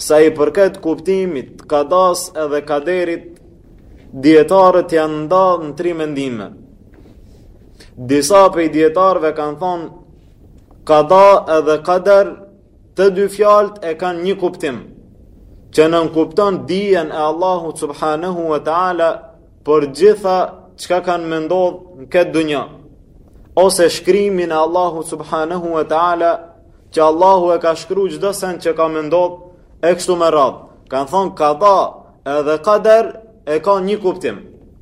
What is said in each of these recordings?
Sa i përket kuptimit të kadas edhe kaderit, dietarët janë nda në tri mendime. Disa prej dietarëve kanë thonë kada edhe kader të dy fjalët e kanë një kuptim që nënkupton dijen e Allahu subhanahu wa taala për gjithçka ka me ndodh në këtë dunja ose shkrimin e Allahu subhanahu wa taala që Allahu e ka shkru çdo send që ka me ndodh, e kështu me radhë. Kanë thonë kada edhe kader e ka një kuptim.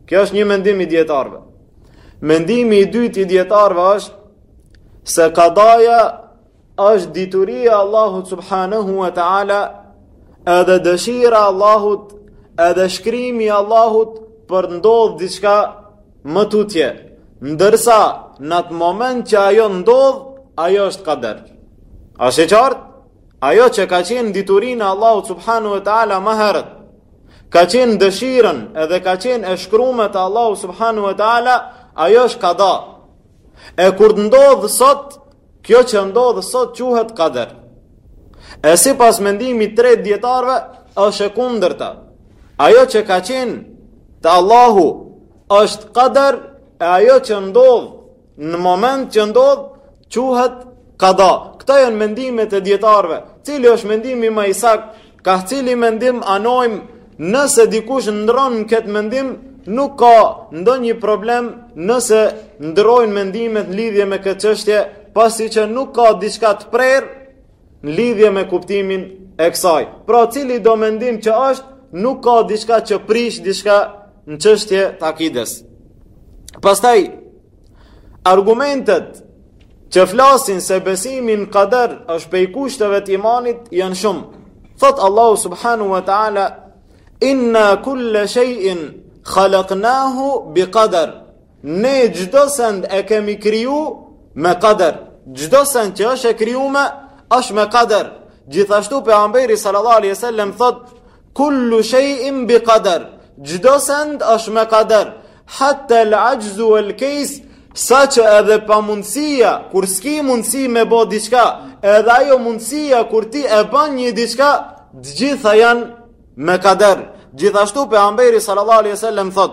Kjo është një mendim i dijetarëve. Mendimi i dytë i dijetarëve është se kadaja është dituria e Allahut subhanahu wa ta'ala edhe dëshira e Allahut edhe shkrimi i Allahut për t'ndodh diçka më tutje. Ndërsa, në atë moment që ajo ndodh, ajo është kader. A asht e qartë? Ajo që ka qenë diturinë e Allahut subhanahu wa ta'ala më herët, ka qenë dëshirën edhe ka qenë e shkrume te Allahu subhanahu wa ta'ala, ajo është kada. E kur të ndodhë sot, kjo që ndodh sot quhet kader. E sipas mendimit tretë dijetarëve, është e kundërta. Ajo që ka qenë te Allahu Është kader e ajo që ndodh në moment që ndodh quhet kada. Këto janë mendimet e dijetarëve. Cili është mendimi ma i saktë? Kah cili mendim anojmë nëse dikush ndërron në këtë mendim nuk ka ndonjë problem nëse ndërrojnë mendimet në lidhje me këtë çështje, pasi që nuk ka diçka të prerë Në lidhje me kuptimin e kësaj, pra cilido mendim që është, nuk ka diçka që prish diçka në çështje të akidës. Pastaj argumentet që flasin se besimi në kader është prej kushteve të imanit janë shumë. Thotë Allahu subhanahu wa taala inna kulla shay'in khalaqnahu bi qadar. Ne çdo send e kemi kriju me kader. Çdo send që është e krijume është me kader. Gjithashtu Pejgamberi sallallahu alaihi wasallam thotë kullu shay'in bi qadar. Çdo send është me kader. Hatta al-ajzu wal-kays saqë edhe pamundësia, kur s'ki mundësi me bo diçka, edhe ajo mundësia kur ti e ban një diçka, t'gjitha janë me kader. Gjithashtu Pejgamberi sallallahu alaihi wasallam thot: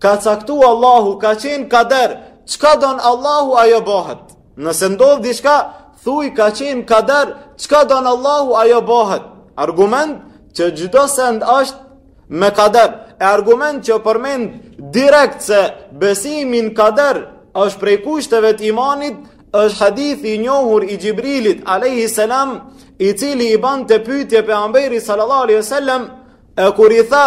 Ka caktu Allahu, ka qenë kader, çka don Allahu ajo bëhet. Nëse ndodh diçka, thuj ka qenë kader, çka don Allahu ajo bëhet. Argument që çdo send është me kader. E argument që përmend direkt se besimi n'kader është prej kushteve të imanit, është hadithi i njohur i Xhibrilit, alejhi selam, i cili i bante pytje Pejgamberit sallallahu alejhi ve selem, e kur i tha,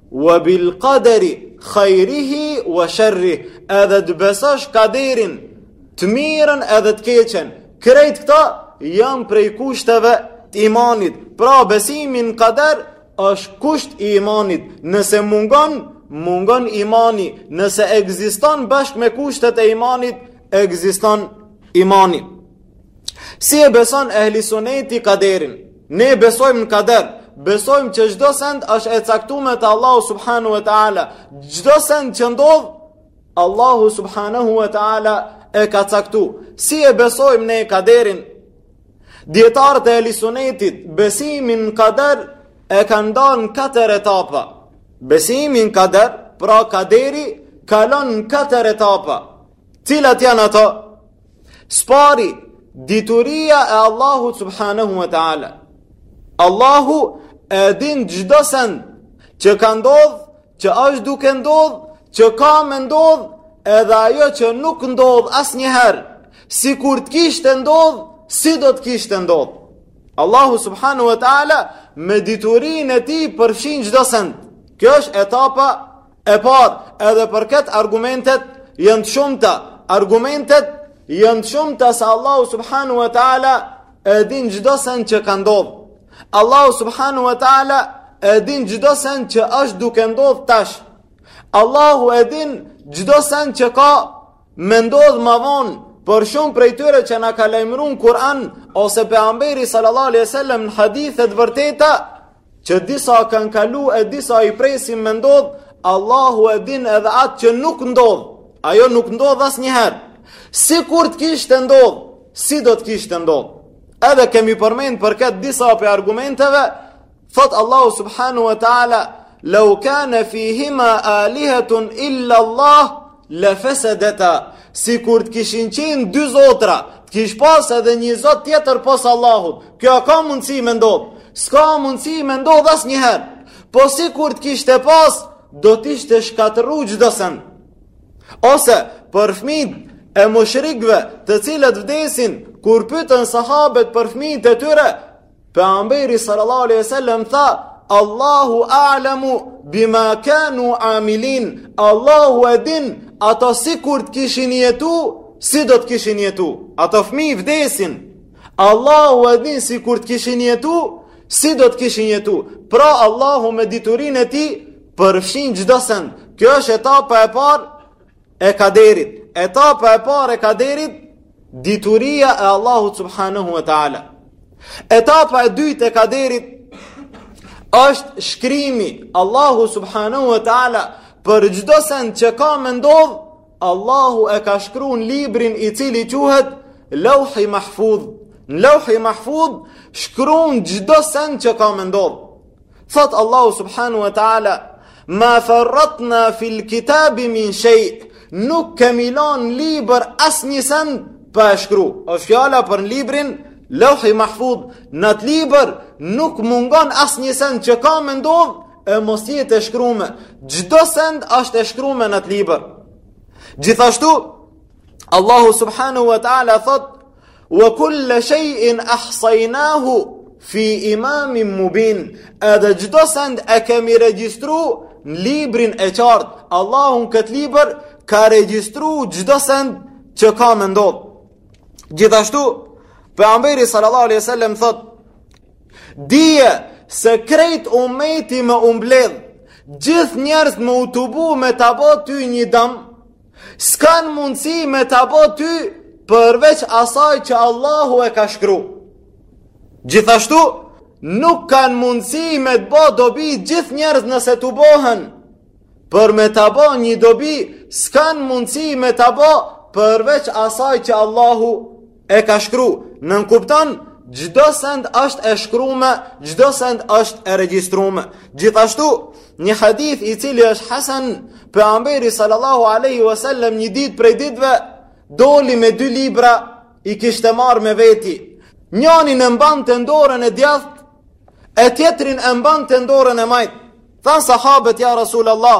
Wa bil qadari khairihi wa sharrih, edhe të besosh kaderin, të mirën edhe të keqen. Krejt këta janë prej kushteve të imanit. Pra besimi n'kader është kusht i imanit. Nëse mungon, mungon imani. Nëse ekziston bashkë me kushtet e imanit, ekziston imani. Si e beson ehli suneti kaderin? Ne besojmë në kader, besojmë që çdo send është e caktume te Allahu subhanahu wa taala. Çdo send që ndodh, Allahu subhanahu wa taala e ka caktu. Si e besojmë ne kaderin? Dijetarët e ehli sunetit besimin në kader e kanë nda në katër etapa. Besimin në kader, pra kaderi kalon në katër etapa. Cilat janë ato? S'pari, dituria e Allahut subhanahu wa ta'ala. Allahu e din çdo send që ka ndodh, që është duke ndodh, që ka me ndodh, edhe ajo që nuk ndodh asnjëherë, sikur të kishte ndodh, si do të kishte ndodh. Allahu subhanahu wa ta'ala me diturinë e tij përfshin çdo send. Kjo është etapa E parë, edhe për këtë argumentet janë të shumta. Argumentet janë të shumta se Allahu subhanahu wa ta'ala e din çdo send që ka ndodh. Allahu subhanahu wa ta'ala e din çdo send që është duke ndodh tash. Allahu e din çdo send që ka me ndodh ma vonë për shumë prej tyre që na ka lajmëru n'Kur'an ose pejgamberi sallallahu alejhi ve sellem në hadithe të vërteta Që disa kanë kalu e disa i presim me ndodh, Allahu e din edhe atë që nuk ndodh. Ajo nuk ndodh asnjëherë. Sikur të kishte ndodh, si do të kishte ndodh. Edhe kemi përmend për këtë disa prej argumenteve, thotë Allahu subhanahu wa ta'ala, Lau kane fihima alihetun illa Allah, Le fesedeta, sikur të kishin qenë dy zotra, të kish pas edhe një zot tjetër pos Allahut. Kjo a ka mundësi me ndodh? S'ka mundësi me ndodh asnjëherë. Po sikur të kishte pas, do të ishte shkatërru çdo send. Ose, për fmijt e mushrikëve të cilët vdesin, kur pytën sahabet për fmijt e tyre, Pejgamberi sallallahu alejhi ve sellem tha, Allahu a'lamu bima kanu amilin. Allahu e din ata sikur të kishin jetu, si do të kishin jetu. Ata fëmijë vdesin. Allahu e din sikur të kishin jetu, si do të kishin jetu. Pra Allahu me diturinë e tij përfshin çdo send. Kjo është etapa e parë e kaderit, etapa e parë e kaderit, dituria e Allahu subhanahu wa taala. Etapa e dytë e kaderit është shkrimi Allahu subhanahu wa taala për çdo send që ka me ndodh, Allahu e ka shkru n librin i cili quhet Lauhi Mahfuz. Në Lauhi Mahfuz shkrun çdo send që ka më ndodh. Thotë Allahu subhanahu wa ta'ala, ma farratna fil kitabi min shej, nuk kemi lan n libër asnjë send pa e shkru. Osht fjala për librin, Lauhi Mahfud, n'at libër nuk mungon asnjë send që ka me ndodh, e mos jetë e shkrume. Çdo send asht e shkrume n'at libër. Gjithashtu, Allahu subhanahu wa ta'ala thotë, Wa kulla shay'in ahsaynahu fi imamin mubin. Edhe çdo send e kemi regjistru në librin e qartë. Allahu në këtë libër ka regjistru çdo send që ka me ndodh. Gjithashtu, pejgamberi sallallahu alaihi wasallam thotë: "Dije se krejt umeti me u mbledh, gjithë njerëz me u tubu me ta bo ty një dëm." S'kanë mundësi me ta bo ty përveç asaj që Allahu e ka shkru. Gjithashtu, nuk kanë mundësi me të bo dobi gjithë njerëz nëse tubohen, për me ta bo një dobi, s'kanë mundësi me ta bo përveç asaj që Allahu E ka shkru, nënkupton çdo send është e shkrume, çdo send është e regjistrume. Gjithashtu, një hadith i cili është Hasan, pejgamberi sallallahu alaihi wasallam një ditë prej ditëve doli me dy libra i kishte marrë me veti. Njanin e mbante n dorën e djathtë, e tjetrin e mbante n dorën e majtë. Thanë sahabët ja Rasulullah,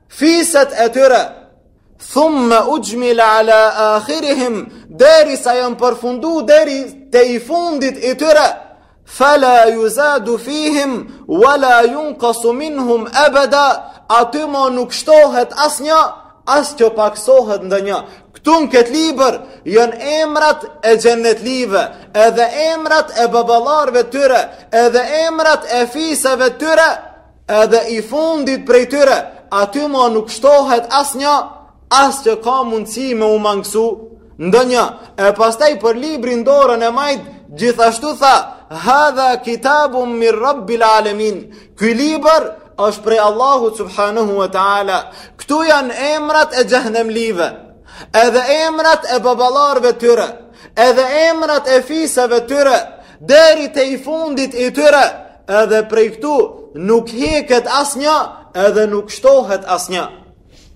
Fiset e tyre, thumme uxhmile ala akhirihim, derisa janë përfundu deri te i fundit i tyre, fala juzadu fihim, wala junkasu minhum ebeda, aty ma nuk shtohet asnja, as që paksohet ndonja. Këtu në këtë libër, janë emrat e xhennetlive, edhe emrat e baballarëve të tyre, edhe emrat e fiseve të tyre, Edhe i fundit prej tyre, aty ma nuk shtohet asnjë, as që ka mundësi me u mangësu ndonjë, e pastaj për librin dorën e majt, gjithashtu tha, hadha kitabun min rabbil alemin, ky libër është prej Allahu subhanahu wa ta'ala, këtu janë emrat e xhehnemlive, edhe emrat e baballarëve tyre, edhe emrat e fiseve tyre, deri te i fundit i tyre, Edhe prej këtu nuk heket asnja edhe nuk shtohet asnja.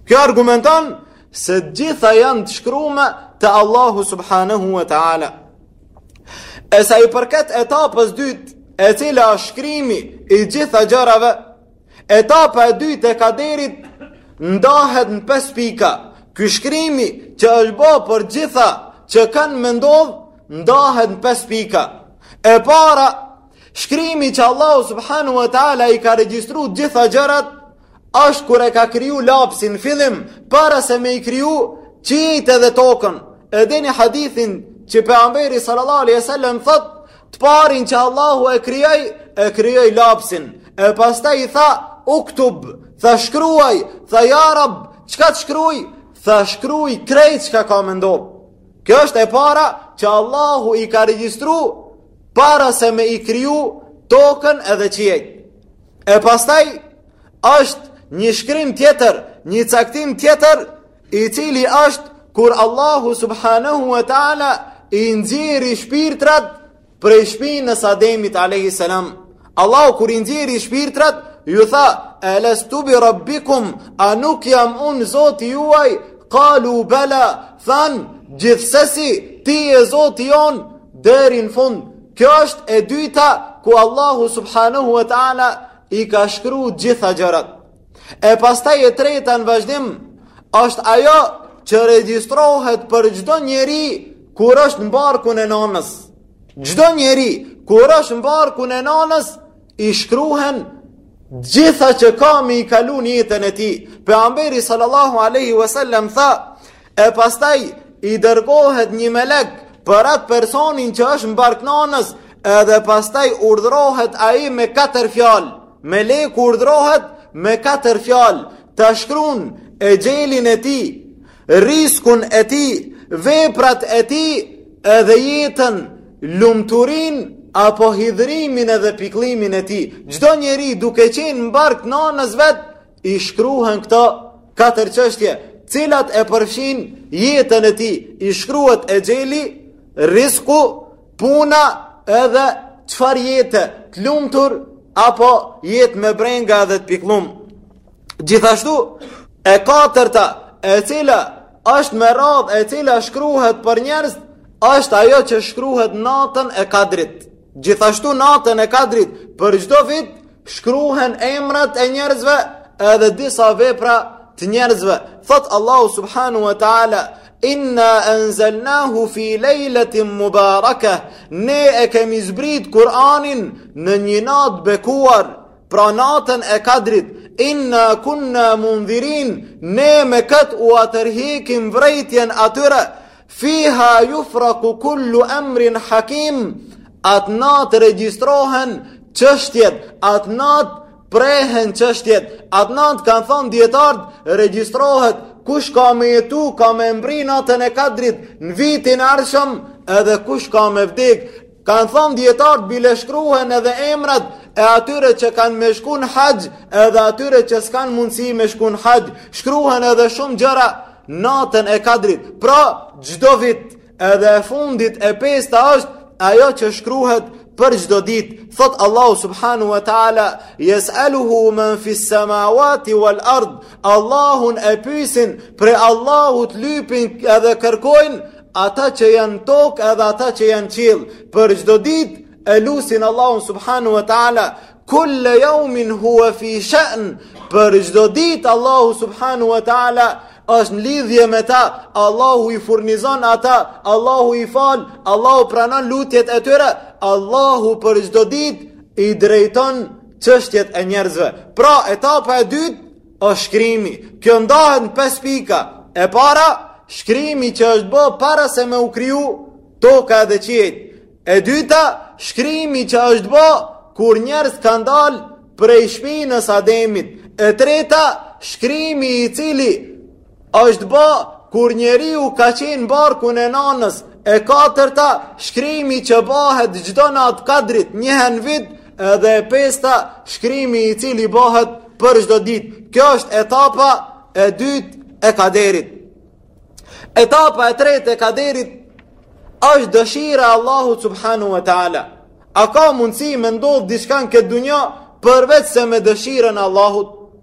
Kjo argumenton se gjitha janë të shkrume te Allahu subhanahu wa ta'ala. E sa i përket etapës dytë, e cila është shkrimi i gjitha gjërave, etapa e dytë e kaderit ndahet në pesë pika. Ky shkrimi që është bo për gjitha që kanë me ndodh ndahet në pesë pika. E para Shkrimi që Allahu subhanahu wa ta'ala i ka registru gjitha gjërat, është kur e ka kriju lapsin fillim, para se me i kriju qiejt edhe tokën. E dini hadithin që Pejgamberi sallallahu alejhi we sellem thotë, të parin që Allahu e krijoi e krijoi lapsin. E pastaj i tha, uktub, tha shkruaj, tha ja Rab, çka të shkruj, tha shkruj krejt çka ka me ndodh. Kjo është e para që Allahu i ka regjistru para se me i kriju tokën edhe qiejt. E pastaj është një shkrim tjetër, një caktim tjetër, i cili është kur Allahu subhanahu wa ta'ala i nxjerri shpirtrat prej shpinës së Ademit a.s. Allahu kur i nxjerri shpirtrat, ju tha, elestu bi rabbikum, a nuk jam unë zoti juaj, kalu bela, thanë, gjithsesi, ti je zoti jonë, deri në fund. Kjo është e dyta, ku Allahu subhanahu wa ta'ala i ka shkru gjitha gjërat. E pastaj e treta në vazhdim, është ajo që regjistrohet për çdo njeri, kur është në barkun e nonës. Çdo njeri kur është në barkun e nanës i shkruhen gjitha që ka me i kalu në jetën e tij. Pejgamberi sallallahu aleyhi wasallam tha, e pastaj i dërgohet një melek për atë personin që është në bark nanës, edhe pastaj urdhrohet ai me katër fjalë. Meleku urdhrohet me katër fjalë, ta shkrun exhelin e tij, rriskun e tij, veprat e tij edhe jetën, lumturin apo hidhërimin edhe pikëllimin e tij. Çdo njeri duke qenë n'bark t'nanës vet i shkruhen këto katër çështje, të cilat e përfshijnë jetën e tij. I shkruhet exheli, rrisku, puna edhe çfarë jete, të lumtur apo jetë me brenga edhe të pikëlluar. Gjithashtu, e katërta, e cila është me radhë, e cila shkruhet për njerëz, është ajo që shkruhet natën e kadrit. Gjithashtu natën e kadrit, për çdo vit shkruhen emrat e njerëzve edhe disa vepra të njerëzve. Thotë Allahu subhanahu wa taala, Inna anzalnahu fi lejletin mubarakah Ne e kemi zbrit Kur'anin në një natë bekuar Pra natën e kadrit, inna kunna mundhirin, ne me këtë ua tërheqim vrejtjen atyre, fiha jufraku kullu emrin hakim, atë natë regjistrohen çështjet, atë natë prehen çështjet, atë natë kanë thanë dijetarët, regjistrohet kush ka me jetu, ka me mbri natën e kadrit, në vitin e ardhshëm, edhe kush ka me vdek, Kanë thonë dijetarët bile shkruhen edhe emrat e atyre që kanë me shku n'haxh edhe atyre që s'kanë mundësi me shku n'haxh. Shkruhen edhe shumë gjëra natën e kadrit. Pra, çdo vit edhe e fundit e pesta është ajo që shkruhet për çdo ditë. Thotë Allahu subhanahu wa ta'ala, jes'eluhu men fis samawati wal ard, Allahun e pysin, prej Allahut lypin edhe kërkojnë, Ata që janë në tokë edhe ata që janë në qiell, për çdo ditë e lusin Allahun subhanahu wa taala, kulle yawmin huwa fi sha'n, për çdo ditë Allahu subhanahu wa taala është në lidhje me ta, Allahu i furnizon ata, Allahu i fal, Allahu pranon lutjet e tyre, Allahu për çdo ditë i drejton çështjet e njerëzve. Pra, etapa e dytë Është shkrimi, kjo ndahet në pesë pika. E para, shkrimi që është bë para se me u kriju toka dhe qiejt. E dyta, shkrimi që është bë kur njerëzit kanë dal prej shpinës Ademit. E treta, shkrimi i cili Është ba kur njeriu ka qenë n'barkun e nanës, e katërta shkrimi që bahet çdo natë t'kadrit një herë n'vit, edhe e pesta shkrimi i cili bahet për çdo ditë. Kjo është etapa e dytë e kaderit. Etapa e tretë e kaderit është dëshira e Allahut subhanahu wa ta'ala. A ka mundësi me ndodh diçka n'këtë dunja përveç se me dëshirën e Allahut?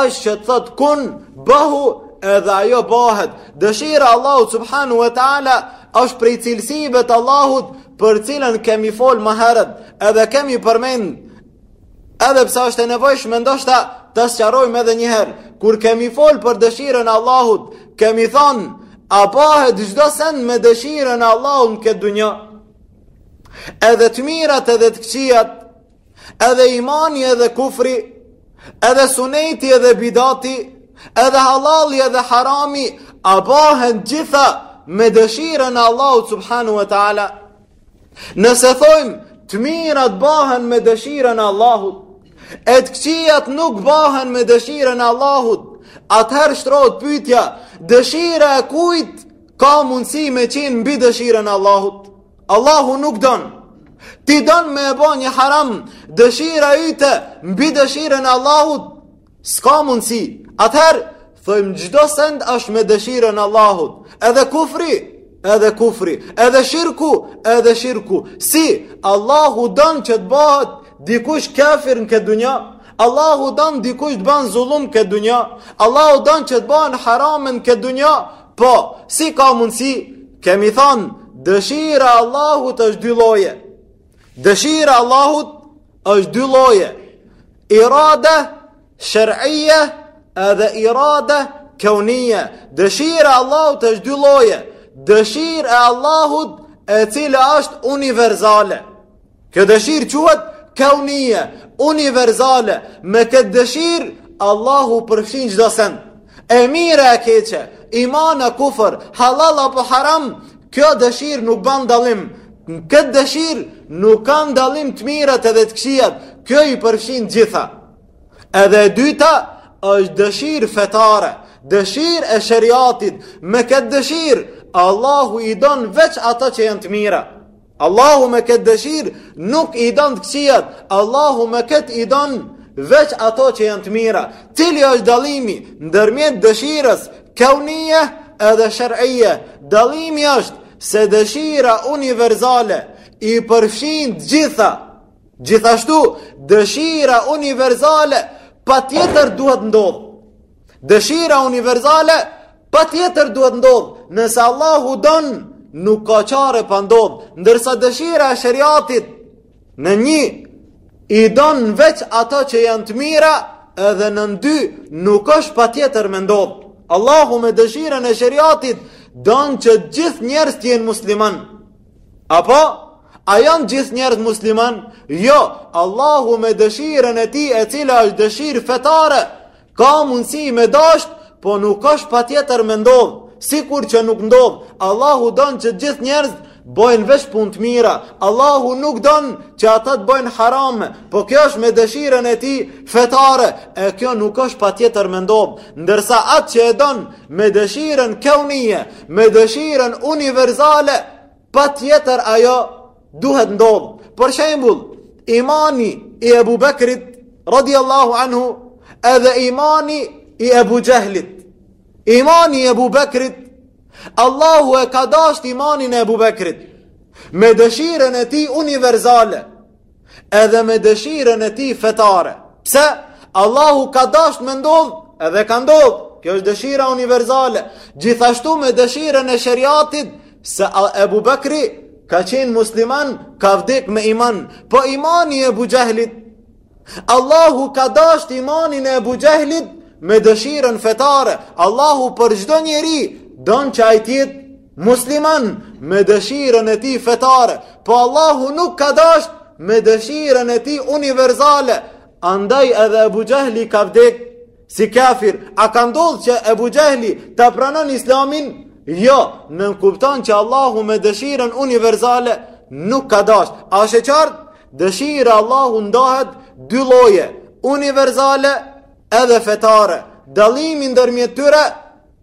Asht që të thotë kun bohu edhe ajo bohet. Dëshira e Allahut subhanahu wa taala është prej cilësive të Allahut për cilën kemi fol ma herët, edhe kemi përmend edhe pse është e nevojshme ndoshta ta sqarojmë edhe një herë. Kur kemi fol për dëshirën e Allahut, kemi thonë a bahet çdo send me dëshirën e Allahut në këtë dunja. Edhe të mirat edhe të këqijat Edhe imani edhe kufri, edhe suneti edhe bidati, edhe halali edhe harami, a bahen gjitha me dëshirën e Allahut subhanahu wa ta'ala. Nëse thojmë, të mirat bahen me dëshirën e Allahut, e të këqijat nuk bahen me dëshirën e Allahut, atëherë shtrot pytja, dëshira e kujt ka mundësi me qenë mbi dëshirën e Allahut? Allahu nuk don. Ti don me e bo një haram dëshira jote mbi dëshirën e Allahut? S'ka mundësi. Atëherë, thojmë çdo send është me dëshirën e Allahut. Edhe kufri, edhe kufri, edhe shirku, edhe shirku. Si, Allahu don që të bahet dikush kafir në këtë dunja? Allahu don dikush të ban zullum në këtë dunja? Allahu don që të bahen harame në këtë dunja? Po, si ka mundësi, kemi thonë, dëshira e Allahut është dy lloje. Dëshira e Allahut është dy lloje. Irade sher'ije, edhe irade kaunije. Dëshira e Allahut është dy lloje. Dëshira e Allahut e cila është universale. Kjo dëshirë quhet kaunije, universale. Me këtë dëshirë Allahu përfshin çdo send. E mirë e keqe, iman e kufër, halal apo haram, kjo dëshirë nuk bën dallim. Në këtë dëshirë nuk kanë dallim të mirat edhe të këqijat. Kjo i përfshin të gjitha. Edhe e dyta është dëshirë fetare, dëshirë e sheriatit. Me këtë dëshirë Allahu i don veç ato që janë të mira. Allahu me këtë dëshirë nuk i don të këqijat, Allahu me këtë i don veç ato që janë të mira. Cili është dallimi ndërmjet dëshirës kaunije edhe sher'ije? Dallimi është se dëshira universale i përfshin të gjitha. Gjithashtu dëshira universale patjetër duhet të ndodh. Dëshira universale patjetër duhet të ndodh, nëse Allahu don, nuk ka qare pa ndodh, ndërsa dëshira e sheriatit nën një, i don veç ato që janë të mira, edhe nën dy, nuk është patjetër me ndodh. Allahu me dëshirën e sheriatit, don që gjithë njerëz të jenë musliman. Apo, a janë gjithë njerëz musliman? Jo, Allahu me dëshirën e tij e cila është dëshirë fetare, Ka mundësi me dasht, po nuk është patjetër me ndodh, sikur që nuk ndodh. Allahu don që gjithë njerëzit bojnë veç punë të mira. Allahu nuk don që ata të bojnë harame, po kjo është me dëshirën e tij fetare, e kjo nuk është patjetër me ndodh. Ndërsa atë që e don me dëshirën keunije, me dëshirën universale, patjetër ajo duhet ndodh. Për shembull, imani i Ebu Bekrit, radiallahu anhu, edhe imani i Ebu Xhehlit. Imani i Ebu Bekrit, Allahu e ka dasht imanin e Ebu Bekrit, me dëshirën e tij univerzale, edhe me dëshirën e tij fetare. Pse? Allahu ka dasht me ndodh, edhe ka ndodh. Kjo është dëshira universale. Gjithashtu me dëshirën e sheriatit se Ebu Bekri ka qenë musliman, ka vdek me iman. Po imani i Ebu Xhehlit, Allahu ka dasht imanin e Ebu Xhehlit me dëshirën fetare. Allahu për çdo njeri don që ai t'jetë Musliman me dëshirën e tij fetare, po Allahu nuk ka dasht me dëshirën e tij universale, andaj edhe Ebu Xhehli ka vdek si kafir, a ka ndodh që Ebu Xhehli ta pranon islamin? Jo, nënkupton që Allahu me dëshirën universale nuk ka dasht, a âsht e qartë? Dëshira e Allahut ndahet dy lloje, universale edhe fetare, dallimi ndërmjet tyre,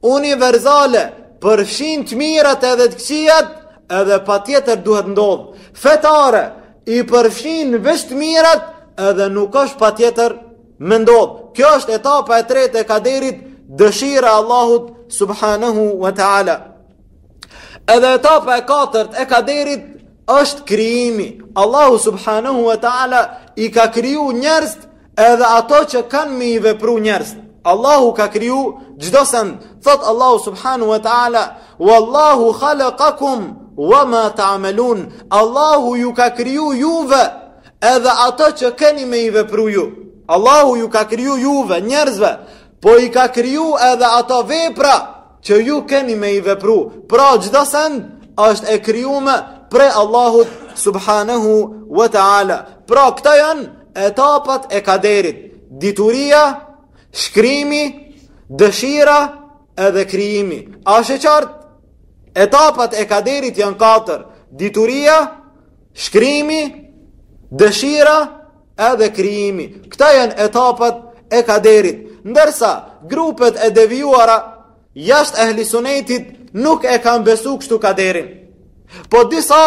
universale, përfshin të mirat edhe të këqijat, edhe patjetër duhet ndodh. Fetare, i përfshin veç të mirat, edhe nuk është patjetër me ndodh. Kjo është etapa e tretë e kaderit, dëshira e Allahut subhanahu wa ta'ala. Edhe etapa e katërt e kaderit, është krijimi. Allahu subhanahu wa ta'ala i ka kriju njerëzit Edhe ato që kanë me i vepru njerëzit, Allahu ka kriju çdo send, thotë Allahu subhanahu wa ta'ala, Wallahu khalakakum wa ma ta'amelun, Allahu ju ka kriju juve, edhe ato që keni me i vepru ju. Allahu ju ka kriju juve, njerëzve, po i ka kriju edhe ato vepra, që ju keni me i vepru. Pra çdo send është e krijume prej Allahut subhanahu wa ta'ala. Pra këto janë etapat e kaderit. Dituria, shkrimi, dëshira edhe krijimi. A âsht e qartë? Etapat e kaderit janë katër. Dituria, shkrimi, dëshira edhe krijimi. Këta janë etapat e kaderit. Ndërsa grupet e devijuara jashtë ehli sunetit nuk e kanë besu kështu kaderin. Po disa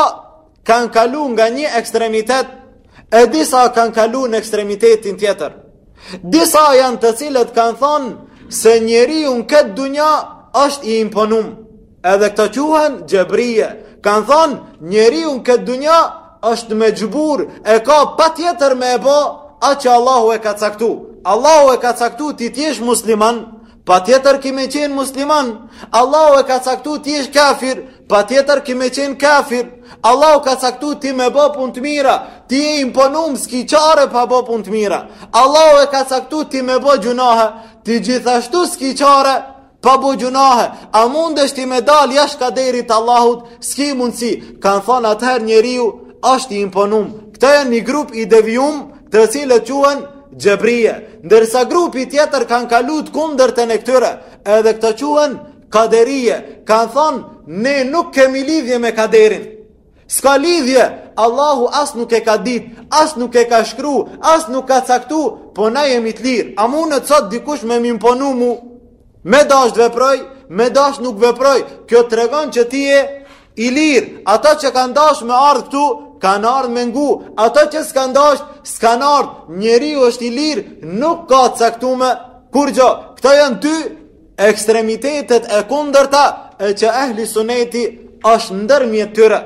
kanë kalu nga një ekstremitet e disa kanë kalu në ekstremitetin tjetër. Disa janë të cilët kanë thonë se njeriu në këtë dunja është i imponum. Edhe këto quhen xhebrije. Kanë thonë, njeriu në këtë dunja është mexhbur, e ka patjetër me e bo atë që Allahu e ka caktu. Allahu e ka caktu ti të jesh musliman, patjetër ki me qenë musliman. Allahu e ka caktu ti jesh kafir, pa tjetër ki me qenë kafir. Allahu ka caktu ti me bo punë të mira, ti je i imponum s'ki çare pa bo punë të mira. Allahu e ka caktu ti me bo gjunahe, ti gjithashtu s'ki çare, Pa bo gjunahe, a mundesh ti me dal jashtë kaderit të Allahut, s'ki mundësi, kanë thonë atëherë njeriu, është i imponum. Këta janë një grup i devijum të cilët quhen xhebrije, ndërsa grupi tjetër kanë kalu te e kundërta e këtyre, edhe këta quhen kaderije, kanë thonë ne nuk kemi lidhje me kaderin. S'ka lidhje, Allahu as nuk e ka dit, as nuk e ka shkru, as nuk ka caktu, po na jemi të lirë. A munet sot dikush me m'imponu mu, me dasht veproj, me dasht nuk veproj, kjo tregon që ti je i lirë. Ata që kanë dash me ardhë këtu, kanë ardhë me ngu. Ata që s'kanë dasht, s'kanë ardhë. Njeriu është i lirë, nuk ka të caktume kurgjo, këta janë dy ekstremitetet e kundërta e që ehli suneti është ndërmjet tyre.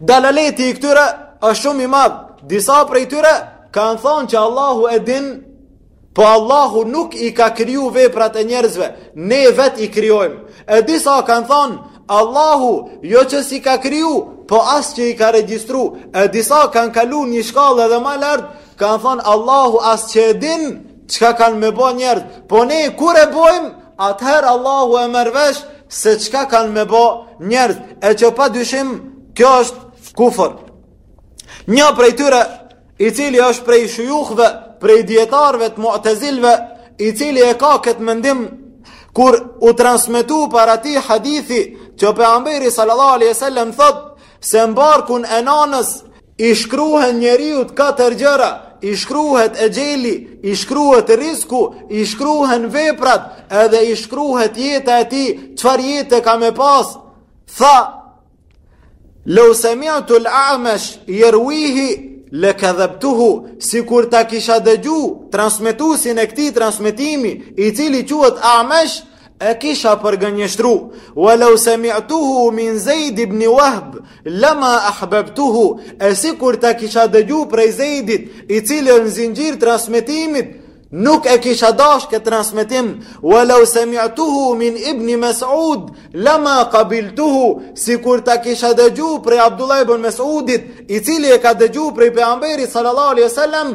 Dalaleti i këtyre është shumë i madh, disa prej tyre kanë thonë që Allahu e din, po Allahu nuk i ka kriju veprat e njerëzve, ne vet i krijojmë. E disa kanë thonë, Allahu jo që s'i ka kriju, po as që i ka regjistru. E disa kanë kalu një shkallë edhe ma lart, kanë thonë Allahu as që e din, Çka kanë me bo njerëzit? Po ne kur e bojmë, atëherë Allahu e merr vesh se çka kanë me bo njerëzit. E që pa dyshim, kjo është kufër. Një prej tyre, i cili është prej shujuhve, prej dijetarëve të mutezilëve, i cili e ka këtë mendim, kur u transmetu para tij hadithi, që pejgamberi sallallahu alejhi ve selem thotë, se n'barkun e nanës, I shkruhen njeriut katër gjëra, i shkruhet exheli, i shkruhet rizku, i shkruhen veprat, edhe i shkruhet jeta e tij, çfarë jete ka me pas. Tha Law sami'tu al-a'mash yarwihi lakadhabtuhu, sikur ta kisha dëgju transmetuesin e këtij transmetimi, i cili quhet A'mash, E kisha për gënjeshtru, wa lau se semi'tuhu min Zejd ibn wahb, lama ahbebtuhu, e sikur ta kisha dëgju prej Zejdit, i cili në zinxhir të transmetimit, nuk e kisha dash këtë transmetim, wa lau semi'tuhu min ibn Mes'ud, lama kabiltuhu, sikur ta kisha dëgju prej Abdullah ibn Mes'udit, i cili e ka dëgju prej pejgamberit sallallahu alejhi ve sellem,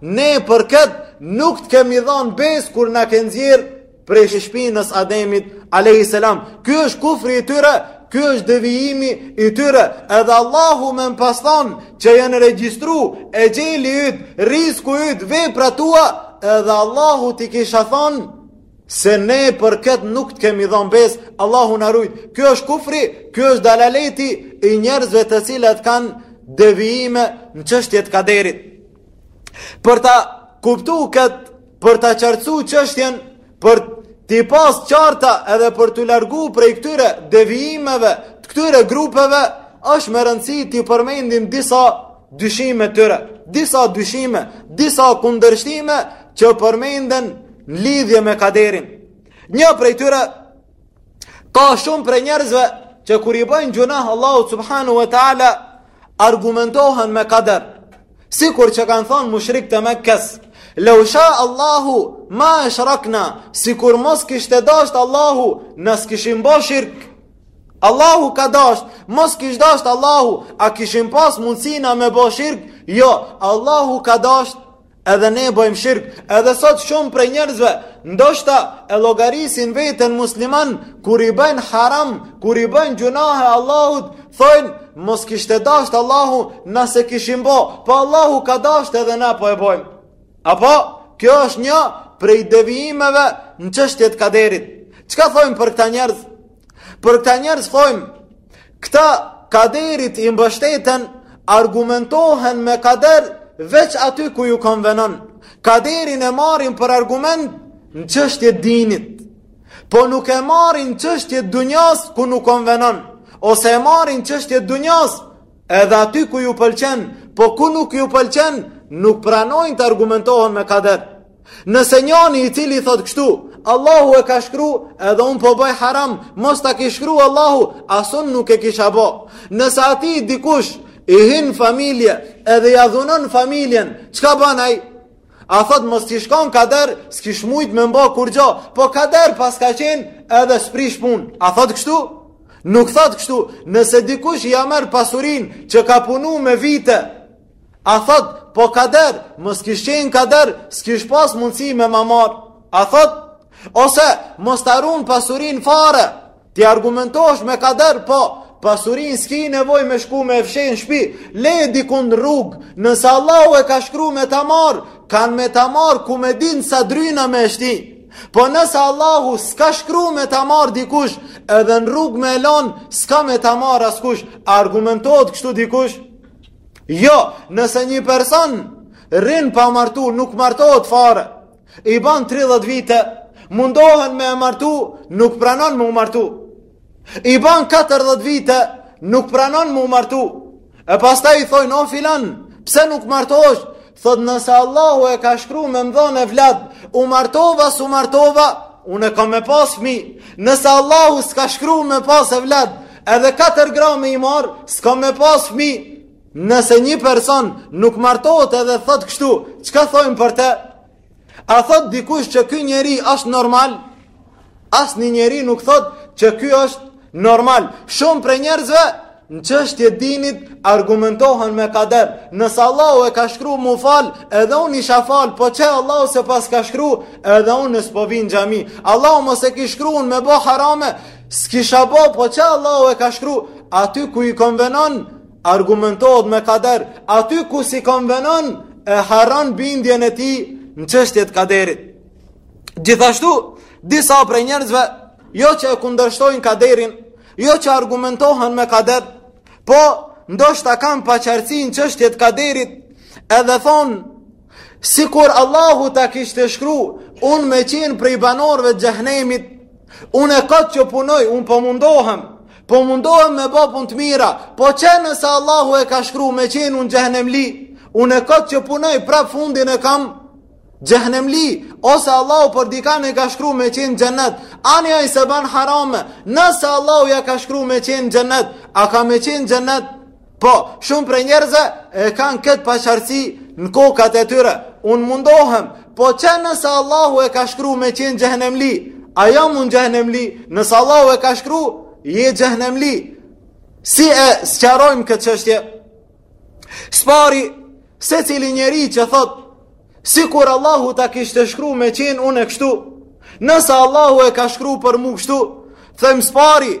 Ne për këtë nuk të kemi dhonë besë kur na ke nxjerrë prej shpinës Ademit a.s. Ky është kufri i tyre, ky është devijimi i tyre. Edhe Allahu me m'pas thonë që janë regjistru exheli yt, rrizku yt, veprat tua, edhe Allahut i kisha thonë se ne për këtë nuk të kemi dhonë besë, Allahu na rujtë. Ky është kufri, ky është dalaleti i njerëzve të cilët kanë devijime në çështje të kaderit. Për ta kuptu këtë, për ta qartësu çështjen, për t'i pas të qarta edhe për t'u largu prej këtyre devijimeve të këtyre grupeve, është me rëndësi t'i përmendim disa dyshime të tyre, disa dyshime, disa kundërshtime që përmenden në lidhje me kaderin. Një prej tyre, ka shumë prej njerëzve që kur i bëjnë gjunah Allahut subhanehu ve teala, argumentohen me kader, sikur që kanë thonë mushrikët e Mekës, Lev sha Allahu ma eshrakna, sikur mos kishte dashtë Allahu, na s'kishim bo shirk. Allahu ka dashtë, mos kish dashtë Allahu, a kishim pas mundësi na me bo shirk, jo, Allahu ka dashtë, Edhe ne bëjmë shirk, edhe sot shumë prej njerëzve, ndoshta e llogarisin veten musliman, kur i bëjnë haram, kur i bëjnë gjunahe Allahut, thojnë, mos kishte dasht Allahu, na s'e kishim bo, po Allahu ka dasht edhe na po e bojmë. Apo, kjo është një prej devijimeve në çështje të kaderit. Çka thojmë për këta njerëz? Për këta njerëz thojmë, këta kaderit i mbështeten, argumentohen me kader veç aty ku ju konvenon. Kaderin e marrin për argument në çështje të dinit. Po nuk e marrin në çështje të dunjasë ku nuk konvenon, ose e marrin në çështje të dunjasë edhe aty ku ju pëlqen, po ku nuk ju pëlqen, nuk pranojnë të argumentohen me kader. Nëse njani i cili thotë kështu, Allahu e ka shkru, edhe unë po baj haram, mos ta kish shkru Allahu, as unë nuk e kisha bo. Nëse atij dikush i hin n'familje, edhe ia dhunon familjen, çka ban ai? A thotë mos t'kish kon kader, s'kish mujt me m'bo kurgjo, po kader paska qenë edhe s'prish punë. A thotë kështu? Nuk thotë kështu, nëse dikush ia merr pasurinë që ka punu me vite, A thotë, po kader, mos kish qenë kader, s'kish pas mundësi me ma marrë. A thotë, ose mos ta ruan pasurinë fare, ti argumentohesh me kader, po pasurinë s'ki nevojë me shku me e fsheh n'shpi, leje dikund n'rrugë, nëse Allahu e ka shkru me ta marrë, kanë me ta marrë ku me dit sa dryna me shti. Po nëse Allahu s'ka shkru me ta marrë dikush, edhe në rrugë me e lan, s'ka me ta marrë askush, a argumentohet kështu dikush, Jo, nëse një person rrin pa martu, nuk martohet fare. I ban 30 vite, mundohen me e martu, nuk pranon m'u martu. I ban 40 vite, nuk pranon m'u martu. E pastaj i thojnë, o filan, pse nuk martohesh? Thotë nëse Allahu e ka shkru me m'dhon evlad, u martova, s'u martova, unë kam me pas fmi, nëse Allahu s'ka shkru me pas evlad, edhe 4 gra me i marrë, s'kam me pas fmi, nëse një person nuk martohet edhe thotë kështu, çka thojmë për te? A thotë dikush që ky njeri është normal? Asnjë njeri nuk thotë që ky është normal. Shumë prej njerëzve në çështje t'dinit argumentohen me kader. Nëse Allahu e ka shkru m'u fal, edhe unë isha fal, po qe Allahu s'e pas ka shkru, edhe unë s'po vi n'xhami. Allahu mos e kish shkru unë me bo harame, s'kisha bo, po qe Allahu e ka shkru, aty ku i konvenon, Argumentohet me kader aty ku s'i konvenon e harron bindjen e tij në çështjet e kaderit. Gjithashtu, disa prej njerëzve jo që e kundërshtojnë kaderin, jo që argumentohen me kader, po ndoshta kanë paqartësi në çështje të kaderit, edhe thonë sikur Allahu ta kishte shkru, un me qenë prej banorëve të xhehnemit, un e kot që punoj, un po mundohem. Po mundohem me bo punë të mira, po qe nëse Allahu e ka shkru me qenë unë xhehnemli, unë e kotë që punoj prap fundin e kam xhehnemli, ose Allahu për dikan e ka shkru me qenë n'xhenet, ani ai se ban harame, nëse Allahu ia ka shkru me qenë n'xhenet, a ka me qenë n'xhenet, Po, shumë prej njerëzve e kanë këtë paqartësi në kokat e tyre. Unë mundohem, po qe nëse Allahu e ka shkru me qenë xhehnemli, a jam unë xhehnemli, nëse Allahu e ka shkru, je xhehnemli. Si e sqarojmë këtë çështje? S'pari, secili njeri që thotë, sikur Allahu ta kishte shkru me qenë unë e kështu, nëse Allahu e ka shkru për mu kështu, themi s'pari,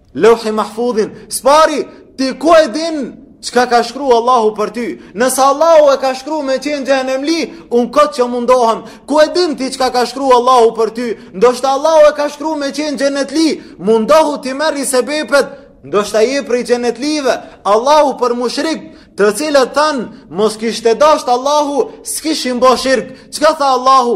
Levhi mahfudhin, s'pari, ti ku e din çka ka shkru Allahu për ty? Nëse Allahu e ka shkru me qenë xhehenemli, unë kot që mundohem, ku e din ti çka ka shkru Allahu për ty? Ndoshta Allahu e ka shkru me qenë xhenetli, mundohu ti merri sebepet, ndoshta je prej xhenetlive, Allahu për mushrik, të cilët thanë, mos kishte dasht Allahu, s'kishim bo shirk, çka tha Allahu?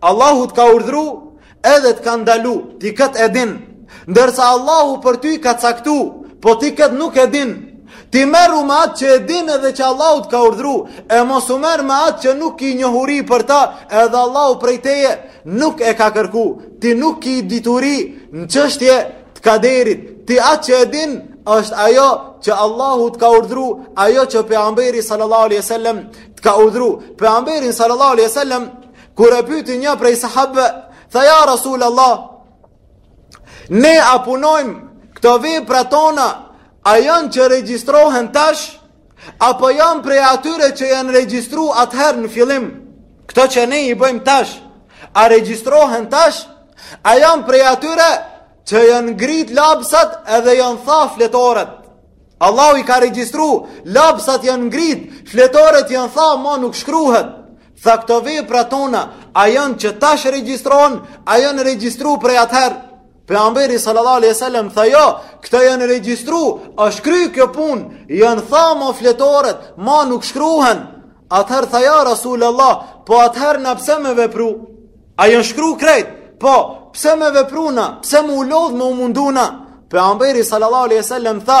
Allahu të ka urdhru edhe të ka ndalu, ti këtë e din, ndërsa Allahu për ty ka caktu, po ti këtë nuk e din, ti merru me atë që e din edhe që Allahu të ka urdhru, e mos u merr me atë që nuk ki njohuri për ta, edhe Allahu prej teje nuk e ka kërku, ti nuk ki dituri në çështje të kaderit, ti atë që e din, është ajo që Allahu të ka urdhru, ajo që Pejgamberi sallallahu alaihi sallam të ka urdhru. Pejgamberi sallallahu alaihi sallam Kur e pyeti një prej sahabëve, tha ja Rasul Allah, ne a punojmë këto vepra tona, a janë që regjistrohen tash, apo janë prej atyre që janë regjistru atëherë në fillim, këto që ne i bëjmë tash, a regjistrohen tash, a janë prej atyre që janë ngrit lapsat edhe janë tha fletoret. Allahu i ka regjistru, lapsat janë ngrit, fletoret janë tha, ma nuk shkruhet. Tha këto vepra tona, a janë që tash regjistrohen, a janë regjistru prej atëherë? Pejgamberi sallallahu alaihi sallam, tha jo, këto janë regjistru, asht kry kjo punë, janë tha ma fletoret, ma nuk shkruhen. Atëherë tha ja Rasul Allah, po atëherë na pse me vepru? A janë shkru krejt? Po, pse me vepru na? Pse me u lodh me u mundu na? Pejgamberi sallallahu alaihi sallam, tha,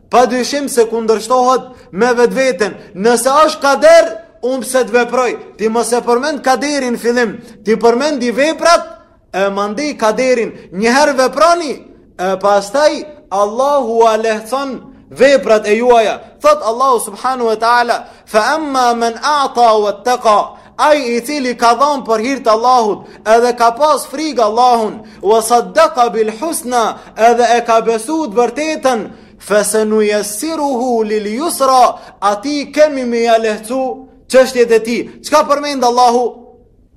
Pa dyshim se kundërshtohet me vetveten, nëse është kader, unë pse të veproj, ti mos e përmend kaderin fillim, ti përmendi veprat, e mandej kaderin, njëherë veproni, e pastaj, Allahu ua lehtëson veprat e juaja, thot Allahu subhanehu ue ta'ala, fa emma men a'ta uet-teka, Ai i cili ka dhon për hir të Allahut, edhe ka pas frikë Allahun, wa saddaqa bil husna, edhe e ka besu t'vërtetën, fa sanuyassiruhu lil yusra, atij kemi me ia lehtësu çështjet e tij. Çka përmend Allahu?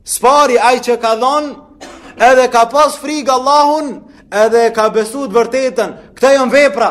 S'pari ai që ka dhon, edhe ka pas frikë Allahun, edhe e ka besu t'vërtetën. Këto janë vepra.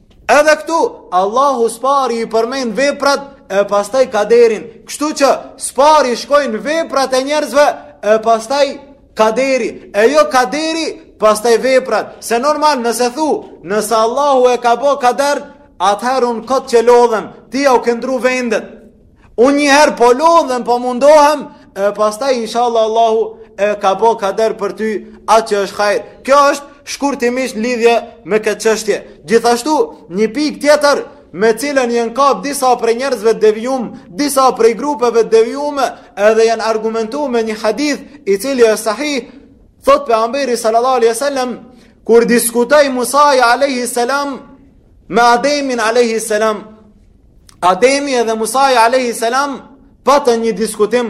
Edhe këtu, Allahu s'pari i përmend veprat e pastaj kaderin. Kështu që s'pari shkojnë veprat e njerëzve e pastaj kaderi. E jo kaderi, pastaj veprat. Se normal nëse thu, nëse Allahu e ka bo kader, atëherë unë kot që lodhem, ti jau ke ndrru vendet. Unë një herë po lodhem, po mundohem, e pastaj inshallah Allahu e ka bo kader për ty atë që është hajr. Kjo është shkurtimisht në lidhje me këtë çështje. Gjithashtu, një pikë tjetër me të cilën janë kap disa prej njerëzve të devijum, disa prej grupeve të devijume, edhe janë argumentu me një hadith i cili është sahih, thotë pejgamberi sallallahu alaihi wasallam kur diskutoi Musai alayhi salam Me Ademin alayhi salam. Ademi edhe Musai alayhi salam patën një diskutim.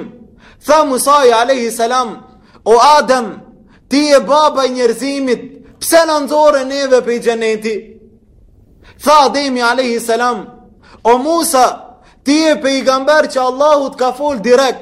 Tha Musai alayhi salam, "O Adem, ti je baba i njerëzimit, pse na nxorre neve prej xhenetit?" Tha Ademi alayhi salam, "O Musa, ti je pejgamber që Allahu të ka fol direkt.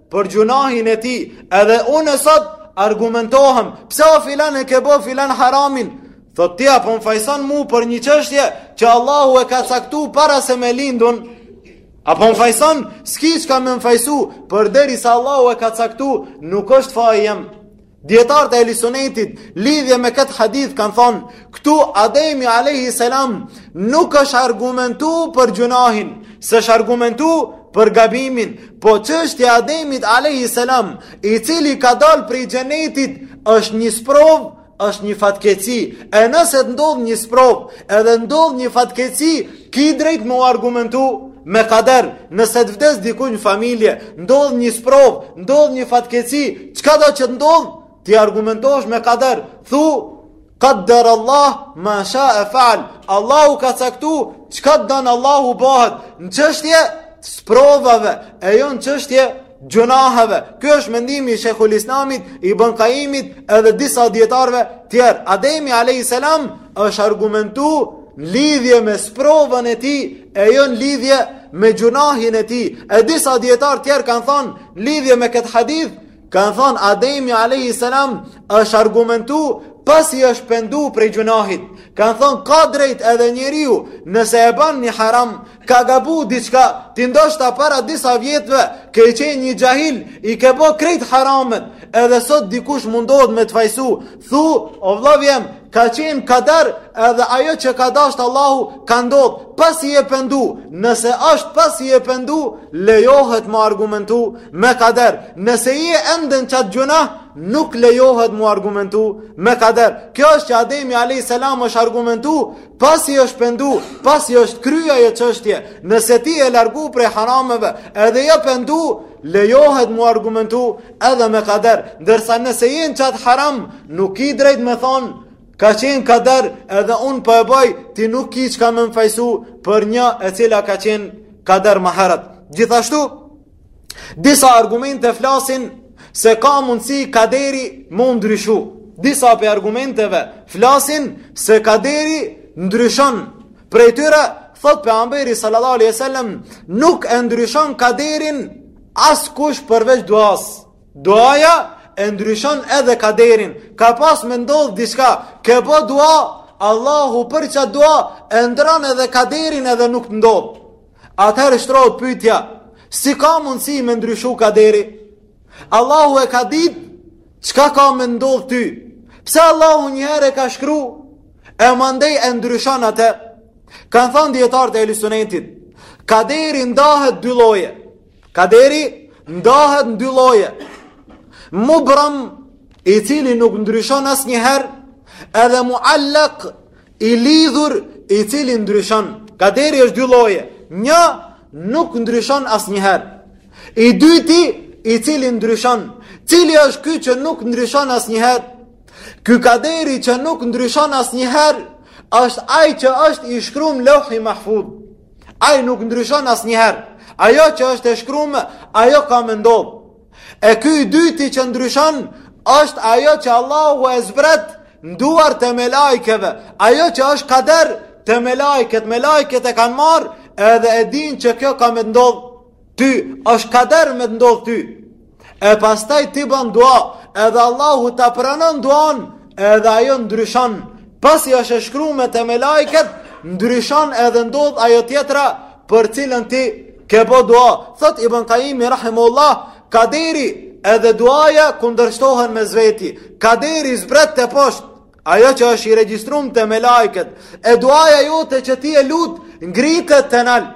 Për gjunahin e tij, edhe unë sot argumentohem, pse o filan e ke bo filan haramin, thotë ti a po më fajson mu për një çështje që Allahu e ka caktu para se me lind un, A po më fajson, s'ki çka me më fajsu, përderisa Allahu e ka caktu, nuk është faj jem. Dijetarët e ehli sunetit, lidhje me këtë hadith, kanë thonë, këtu Ademi a.s. nuk është argumentu për gjunahin, s'është argumentu për gabimin, po çështja e Ademit a.s. i cili ka dalë prej xhenetit, është një sprovë, është një fatkeqësi, e nëse të ndodh një sprovë, edhe të ndodh një fatkeqësi, Ki drejt me u argumentu me kader, nëse të vdes dikush në familje, ndodh një sprovë, ndodh një fatkeqësi, çka do që të ndodh, ti argumentohesh me kader, thu, kader Allah, ma sha'e feal, Allahu e ka caktu, çka të don Allahu bahet, në çështje të sprovave, e jo në çështje, gjunaheve. Ky është mendimi i Sheikhul Islamit, i Ibn Qayyimit edhe disa dijetarëve tjerë. Ademi alayhis salam është argumentu në lidhje me sprovën e tij e jo në lidhje me gjunahin e tij. E disa dijetarë tjerë kanë thonë në lidhje me këtë hadith, kanë thonë Ademi alayhis salam është argumentu pasi është pendu prej gjunahit. Kanë thonë ka drejt edhe njeriu nëse e bën një haram Ka gabu diçka, ti ndoshta para disa vjetëve, ke qenë një xhahil, i ke bo krejt haramet, edhe sot dikush mundohet me të fajsu, thu, o vllau jem, ka qenë kader, edhe ajo që ka dasht Allahu, ka ndodh, pasi je pendu, nëse është pasi je pendu, lejohet me u argumentu me kader, nëse je ende n'qat gjunah, nuk lejohet me u argumentu me kader, kjo është që Ademi a.s. është argumentu, Pasi është pendu, pasi është kry ajo çështje, nëse ti je largu prej harameve, edhe je pendu, lejohet mu argumentu edhe me kader, ndërsa nëse je në qatë haram, nuk ki drejtë me thonë, ka qenë kader edhe unë për po e baj, ti nuk ki çka me më fajsu për një e cila ka qenë kader ma herët. Gjithashtu, Disa argumente flasin se ka mundësi kaderi me u ndryshu. Disa prej argumenteve flasin se kaderi ndryshon. Prej tyre, thotë pejgamberi sallallahu alejhi ve sellem, nuk e ndryshon kaderin askush përveç duasë. Duaja e ndryshon edhe kaderin. Ka pas me ndodh diçka, ke bo dua, Allahu për qatë dua, e ndrron edhe kaderin edhe nuk të ndodh. Atëherë shtrohet pyetja, si ka mundësi me ndryshu kaderi? Allahu e ka ditë çka ka me ndodh ty. Pse Allahu njëherë e ka shkru, e mandej e ndryshon atë? Kanë thanë dijetarët e ehli sunetit, kaderi ndahet dy lloje. Kaderi ndahet në dy lloje. Mubram i cili nuk ndryshon asnjëherë, edhe muallak I lidhur i cili ndryshon. Kaderi është dy lloje. Një nuk ndryshon asnjëherë. I dyti i cili ndryshon. Cili është ky që nuk ndryshon asnjëherë? Ky kaderi që nuk ndryshon asnjëherë është ai që është i shkrum në Leuhi Mahfudh. Ai nuk ndryshon asnjëherë. Ajo që është e shkrume, ajo ka me ndodh. E ky i dyti që ndryshon është ajo që Allahu e zbret në duar të melaikeve, ajo që është kader te melaiket, melaiket e kanë marrë edhe e dinë që kjo ka me të ndodh ty, është kader me të ndodh ty. E pastaj ti ban dua, edhe Allahu ta pranon duan, edhe ajo ndryshon, pasi është e shkrume te melaiket, ndryshon edhe ndodh ajo tjetra, për cilën ti ke bo dua, thotë Ibn Kajimi rahimehullah, kaderi edhe duaja kundërshtohen mes veti, kaderi zbret teposhtë, ajo që është i regjistrum te melaiket, e duaja jote që ti e lut, ngritet te nalt.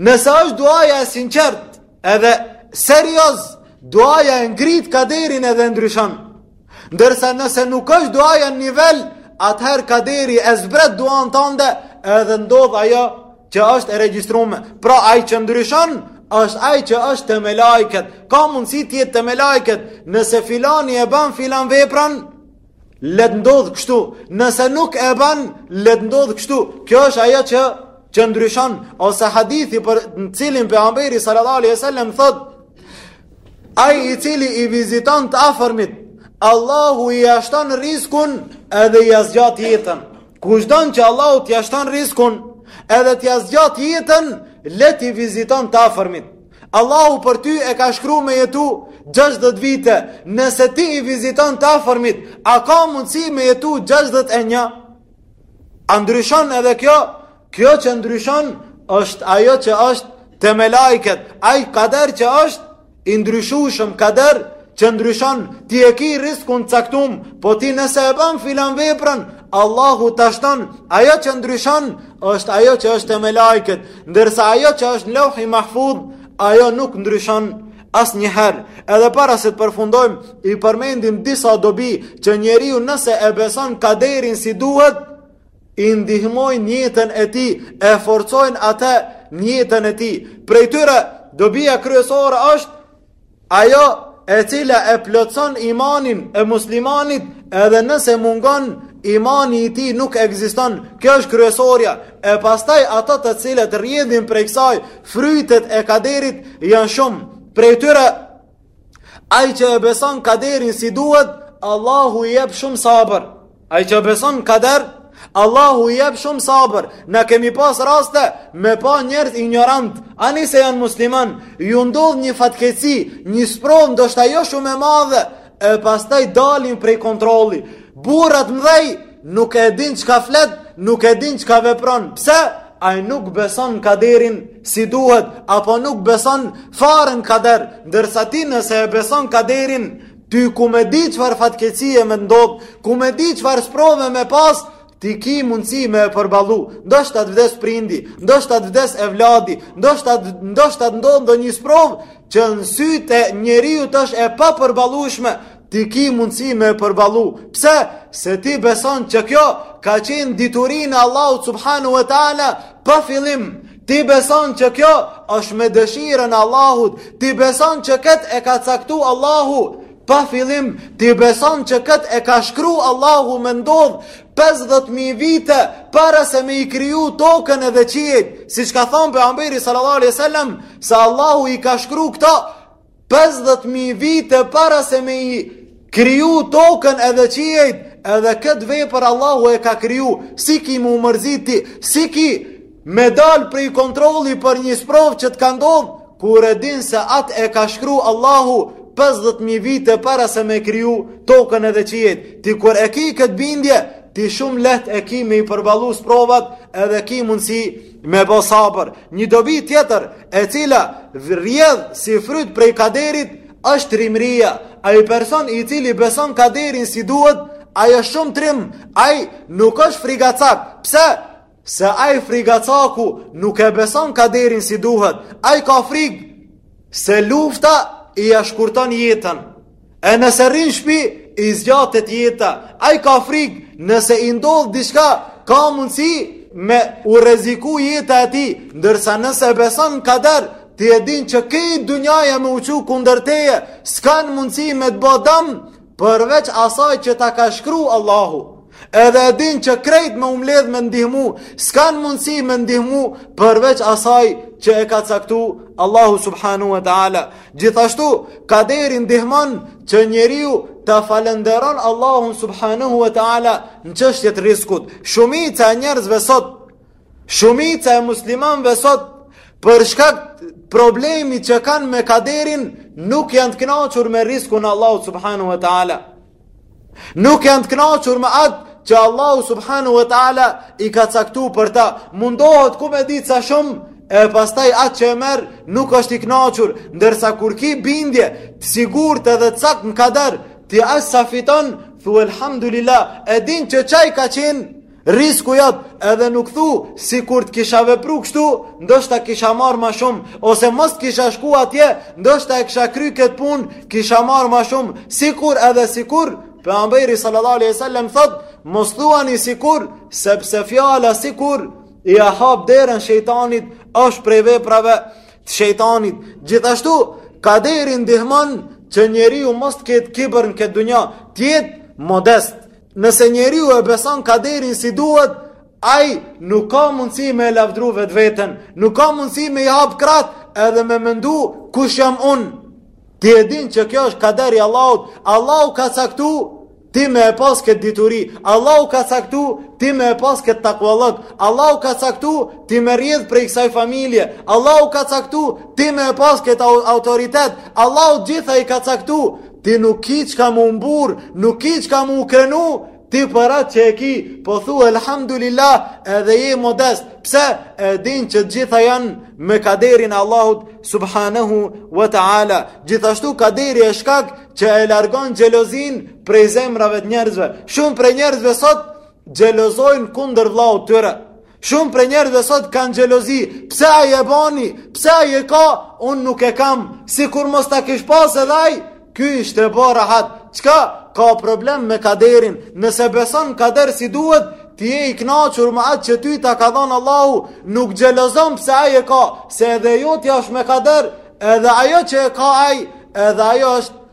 Nëse është duaja e sinqertë, edhe serioze, duaja e ngrit kaderin edhe ndryshon. Ndërsa nëse nuk është duaja në nivel, atëherë kaderi e zbret duan tande edhe ndodh ajo që është e regjistrume. Pra ai që ndryshon është ai që është te melaiket. Ka mundësi të jetë te melaiket nëse filani e ban filan veprën le të ndodh kështu. Nëse nuk e ban le të ndodh kështu. Kjo është ajo që që ndryshon ose hadithi për të cilin pejgamberi sallallahu alejhi ve sellem thotë Ai i cili i viziton të afërmit, Allahu ia shton rizkun edhe ia zgjat jetën. Kush don që Allahu t'ia shton rizkun edhe t'ia zgjat jetën, le t'i viziton të afërmit. Allahu për ty e ka shkru me jetu 60 vite, nëse ti i viziton të afërmit, a ka mundësi me jetu 61? A ndryshon edhe kjo Kjo që ndryshon është ajo që është te melajket, ai kader që është i ndryshueshëm kader që ndryshon, ti e ki rizkun caktum, po ti nëse e ban filan veprën, Allahu ta shton, ajo që ndryshon, është ajo që është te melajket, ndërsa ajo që është në Leuhi Mahfudh, ajo nuk ndryshon asnjëherë. Edhe para se të përfundojmë, i përmendim disa dobi që njeriu nëse e beson kaderin si duhet, i ndihmojnë n'jetën e tij, e forcojnë atë n'jetën e tij. Prej tyre, dobia kryesore është ajo e cila e plotëson imanin e muslimanit edhe nëse mungon imani i tij nuk ekziston. Kjo është kryesorja. E pastaj ato të cilat rjedhin prej kësaj, frytet e kaderit janë shumë. Prej tyre, Ai që e beson kaderin si duhet, Allahu i jep shumë sabër. Ai që beson kader, Allahu i jep shumë sabër. Na kemi pas raste me pa njerëz injorantë, ani se janë muslimanë, ju ndodh një fatkeqësi, një sprovë ndoshta jo shumë e madhe, e pastaj dalin prej kontrolli. Burra t'mëdhej Nuk e din çka flet, nuk e din çka vepron. Pse? Ai nuk beson kaderin si duhet apo nuk beson fare në kader, ndërsa ti nëse e beson kaderin, ty ku me di çfarë fatkeqësie me të ndodh, ku me di çfarë sprove me pas, ti ki mundësi me e përballu, ndoshta të vdes prindi, ndoshta të vdes evladi, ndoshta të, ndoshta të ndodh ndonjë sprovë, që në sytë e njeriut është e papërballueshme, Ti ki mundësi me e përballu. Pse? Se ti beson që kjo ka qenë n'diturinë e Allahut subhanehu ue teala pa fillim. Ti beson që kjo është me dëshirën e Allahut. Ti beson që këtë e ka caktu Allahu pa fillim. Ti beson që këtë e ka shkru Allahu me ndodhë 50.000 vite para se me i kriju tokën edhe qiejt. Siç ka thonë Pejgamberi sallallahu alejhi ue selem, se Allahu i ka shkru këto Pesëdhjetë mijë vite para se me i kriju tokën edhe qiejt, edhe këtë vepër Allahu e ka kriju, si ki m'u mërzit ti, si ki me dalë prej kontrolli për një sprovë që të ka ndodhë, kur e din se atë e ka shkru Allahu 50.000 vite para se me i kriju tokën edhe qiejt. Ti kur e ki këtë bindje, ti shumë leht e ki me i përballu sprovat edhe ki mundësi Me bo sabër, një dobi tjetër e cila rrjedh si fryt prej kaderit është trimëria. Ai person i cili beson kaderin si duhet, ai është shumë trim, ai nuk është frikacak. Pse? Se ai frikacaku nuk e beson kaderin si duhet, ai ka frikë se lufta ia shkurton jetën. E nëse rrin në shpi, i zgjatet jeta. Ai ka frikë, nëse i ndodh diçka, ka mundësi me u rreziku jeta e tij, ndërsa nëse beson kader, ti e din që krejt dunjaja me u çu kundër teje, s'kanë mundësi me të ba dam, përveç asaj që ta ka shkru Allahu. Edhe e din që krejt me u mledh me t'ndihmu, s'kanë mundësi me t'ndihmu përveç asaj që e ka caktu Allahu subhanahu wa ta'ala. Gjithashtu, kaderi ndihmon që njeriu ta falënderon Allahun subhanahu wa ta'ala në çështje të riskut. Shumica e njerëzve sot, shumica e muslimanëve sot, për shkak problemi që kanë me kaderin, nuk janë të knaqur me riskun e Allahut subhanahu wa ta'ala. Nuk janë të kënaqur me atë që Allahu subhanahu wa taala i ka caktu për ta. Mundohet ku me ditë sa shumë e pastaj atë që e merr nuk është i kënaqur, ndërsa kur ki bindje të sigurt edhe të saktë në kader, ti aq sa fiton, thu elhamdulillah, e din që qaj ka qenë Risku jot, edhe nuk thu, sikur të kisha vepru kështu, ndoshta kisha marrë ma shumë, ose mos të kisha shku atje, ndoshta e kisha kry këtë punë, kisha marrë ma shumë, sikur edhe sikur, pejgamberi sallallahu alejhi ve sellem thotë, mos thuani sikur, sepse fjala sikur, ia hap derën shejtanit, është prej veprave të shejtanit. Gjithashtu, kaderi ndihmon që njeriu mos të ketë kibër në këtë dunja, të jetë modest, Nëse njeriu e beson kaderin si duhet, ai nuk ka mundësi me lavdru vetveten, nuk ka mundësi me i hap krahtë edhe me mendu kush jam unë. Ti e din që kjo është kaderi i Allahut, Allahu ka caktu ti me e pas këtë dituri, Allahu ka caktu ti me e pas këtë takvallëk, Allahu ka caktu ti me rrjedh prej kësaj familje, Allahu ka caktu ti me e pas këtë autoritet, Allahu të gjitha i ka caktu, Ti nuk ki çka m'u mburr, nuk ki çka m'u krenu, ti për atë që e ki, po thu elhamdulillah edhe je modest, pse e din që të gjitha janë me kaderin e Allahut subhanahu wa ta'ala. Gjithashtu kaderi është shkak që e largon xhelozinë prej zemrave të njerëzve. Shumë prej njerëzve sot xhelozojnë kundër vllaut të tyre. Shumë prej njerëzve sot kanë xhelozi, pse ai e bani, pse ai e ka, unë nuk e kam, sikur mos ta kish pas edhe ai, ky ishte bo rahat, çka ka problem me kaderin, nëse beson kader si duhet, ti je i knaqur me atë që ty ta ka dhonë Allahu, nuk xhelozon pse ai e ka, se edhe jotja është me kader, edhe ajo që e ka ai, edhe ajo është,